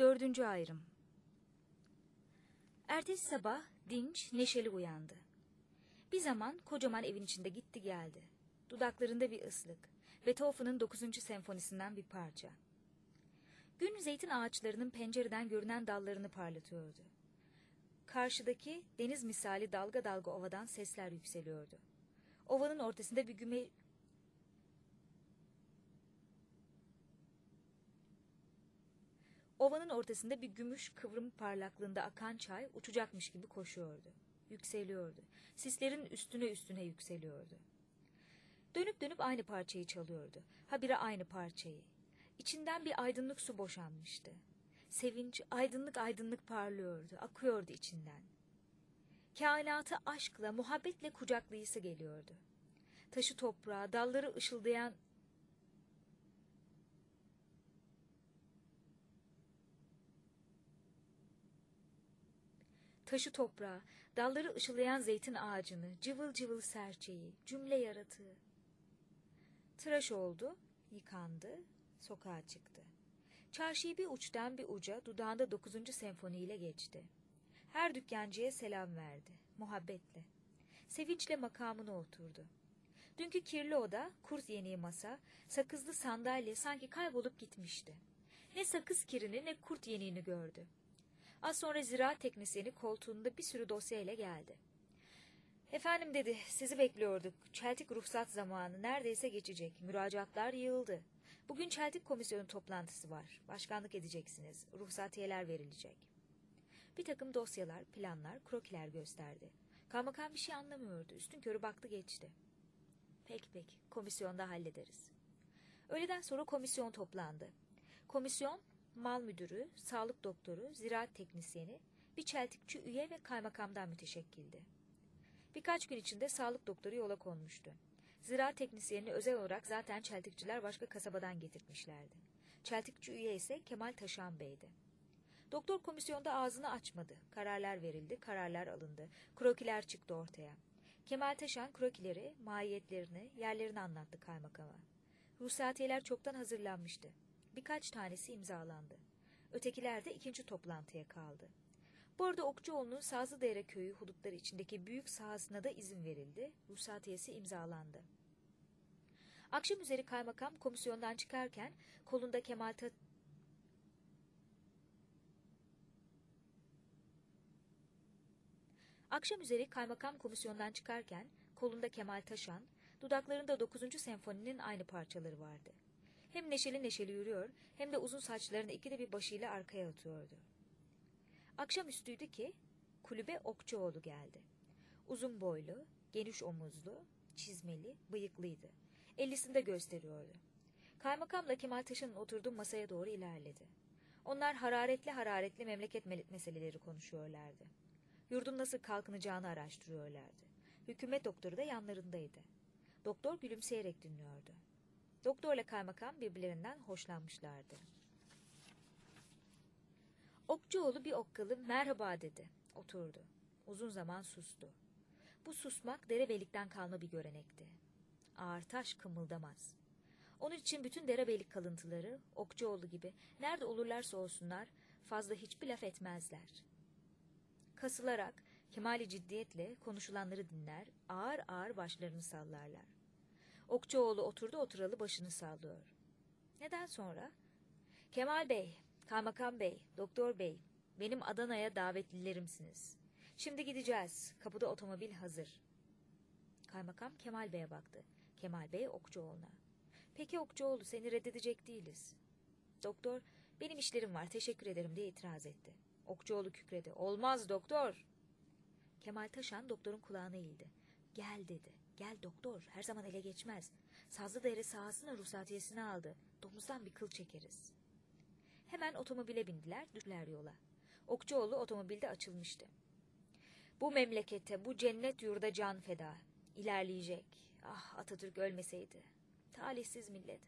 Dördüncü ayrım. Ertesi sabah dinç, neşeli uyandı. Bir zaman kocaman evin içinde gitti geldi. Dudaklarında bir ıslık. Beethoven'ın 9. senfonisinden bir parça. Gün zeytin ağaçlarının pencereden görünen dallarını parlatıyordu. Karşıdaki deniz misali dalga dalga ovadan sesler yükseliyordu. Ovanın ortasında bir güme... Ovanın ortasında bir gümüş kıvrım parlaklığında akan çay uçacakmış gibi koşuyordu. Yükseliyordu. Sislerin üstüne üstüne yükseliyordu. Dönüp dönüp aynı parçayı çalıyordu. Habire aynı parçayı. İçinden bir aydınlık su boşanmıştı. Sevinç aydınlık aydınlık parlıyordu, akıyordu içinden. Kainatı aşkla, muhabbetle kucaklayısı geliyordu. Taşı toprağa, dalları ışıldayan taşı toprağa, dalları ışıldayan zeytin ağacını, cıvıl cıvıl serçeyi, cümle yaratığı. Tıraş oldu, yıkandı, sokağa çıktı. Çarşıyı bir uçtan bir uca dudağında dokuzuncu senfoniyle geçti. Her dükkancıya selam verdi, muhabbetle. Sevinçle makamına oturdu. Dünkü kirli oda, kurt yeniği masa, sakızlı sandalye sanki kaybolup gitmişti. Ne sakız kirini ne kurt yeniğini gördü. Az sonra ziraat teknisyeni koltuğunda bir sürü dosya ile geldi. Efendim dedi, sizi bekliyorduk. Çeltik ruhsat zamanı neredeyse geçecek. Müracaatlar yığıldı. Bugün Çeltik komisyonu toplantısı var. Başkanlık edeceksiniz. Ruhsatiyeler verilecek. Bir takım dosyalar, planlar, krokiler gösterdi. Kaymakam bir şey anlamıyordu. Üstün körü baktı geçti. Peki peki, komisyonda hallederiz. Öğleden sonra komisyon toplandı. Komisyon, mal müdürü, sağlık doktoru, ziraat teknisyeni, bir çeltikçi üye ve kaymakamdan müteşekkildi. Birkaç gün içinde sağlık doktoru yola konmuştu. Ziraat teknisyenini özel olarak zaten çeltikçiler başka kasabadan getirtmişlerdi. Çeltikçi üye ise Kemal Taşan Bey'di. Doktor komisyonda ağzını açmadı. Kararlar verildi, kararlar alındı. Krokiler çıktı ortaya. Kemal Taşan krokileri, mahiyetlerini, yerlerini anlattı kaymakama. Ruhsatiyeler çoktan hazırlanmıştı. Birkaç tanesi imzalandı. Ötekiler de ikinci toplantıya kaldı. Bu arada Okçuoğlu'nun Sazlıdere köyü hudutları içindeki büyük sahasına da izin verildi. Ruhsatiyesi imzalandı. Akşam üzeri kaymakam komisyondan çıkarken kolunda Kemal Ta Akşam üzeri kaymakam komisyondan çıkarken kolunda Kemal Taşan, dudaklarında 9. senfoninin aynı parçaları vardı. Hem neşeli neşeli yürüyor hem de uzun saçlarını ikide bir başıyla arkaya atıyordu. Akşamüstüydü ki kulübe Okçuoğlu geldi. Uzun boylu, geniş omuzlu, çizmeli, bıyıklıydı. Ellisinde gösteriyordu. Kaymakamla Kemal Taş'ın oturduğu masaya doğru ilerledi. Onlar hararetli hararetli memleket meseleleri konuşuyorlardı. Yurdun nasıl kalkınacağını araştırıyorlardı. Hükümet doktoru da yanlarındaydı. Doktor gülümseyerek dinliyordu. Doktorla kaymakam birbirlerinden hoşlanmışlardı. Okçuoğlu bir okkalı merhaba dedi. Oturdu. Uzun zaman sustu. Bu susmak derebelikten kalma bir görenekti. Ağır taş kımıldamaz. Onun için bütün derebeylik kalıntıları Okçuoğlu gibi nerede olurlarsa olsunlar fazla hiçbir laf etmezler. Kasılarak kemali ciddiyetle konuşulanları dinler, ağır ağır başlarını sallarlar. Okçuoğlu oturdu oturalı başını sallıyor. Neden sonra? Kemal Bey, Kaymakam Bey, Doktor Bey, benim Adana'ya davetlilerimsiniz. Şimdi gideceğiz. Kapıda otomobil hazır. Kaymakam Kemal Bey'e baktı. Kemal Bey Okçuoğlu'na. Peki Okçuoğlu seni reddedecek değiliz. Doktor, benim işlerim var teşekkür ederim diye itiraz etti. Okçuoğlu kükredi. Olmaz doktor. Kemal Taşan doktorun kulağına eğildi. Gel dedi. Gel doktor her zaman ele geçmez. Sazlıdere sahasına ruhsatiyesini aldı. Domuzdan bir kıl çekeriz. Hemen otomobile bindiler, düştüler yola. Okçuoğlu otomobilde açılmıştı. Bu memlekete, bu cennet yurda can feda. İlerleyecek. Ah Atatürk ölmeseydi. Talihsiz millet.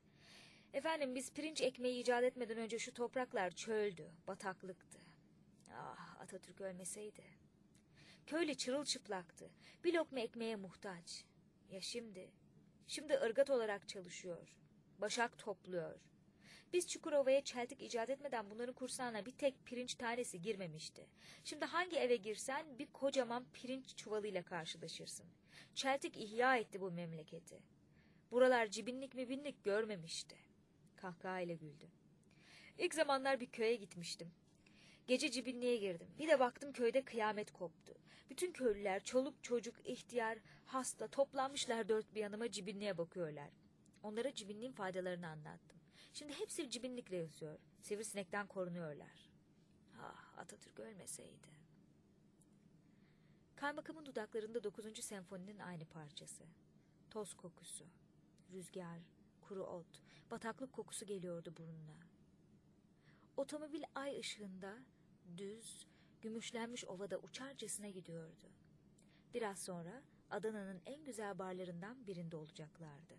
Efendim biz pirinç ekmeği icat etmeden önce şu topraklar çöldü, bataklıktı. Ah Atatürk ölmeseydi. Köylü çırılçıplaktı. Bir lokma ekmeğe muhtaç. Ya şimdi? Şimdi ırgat olarak çalışıyor. Başak topluyor. Biz Çukurova'ya çeltik icat etmeden bunların kursağına bir tek pirinç tanesi girmemişti. Şimdi hangi eve girsen bir kocaman pirinç çuvalıyla karşılaşırsın. Çeltik ihya etti bu memleketi. Buralar cibinlik mi binlik görmemişti. Kahkahayla güldü. İlk zamanlar bir köye gitmiştim. Gece cibinliğe girdim. Bir de baktım köyde kıyamet koptu. Bütün köylüler, çoluk çocuk, ihtiyar, hasta toplanmışlar dört bir yanıma cibinliğe bakıyorlar. Onlara cibinliğin faydalarını anlattım. Şimdi hepsi cibinlikle yazıyor. Sivrisinekten korunuyorlar. Ah Atatürk ölmeseydi. Kaymakamın dudaklarında 9. senfoninin aynı parçası. Toz kokusu, rüzgar, kuru ot, bataklık kokusu geliyordu burnuna. Otomobil ay ışığında düz, gümüşlenmiş ovada uçarcasına gidiyordu. Biraz sonra Adana'nın en güzel barlarından birinde olacaklardı.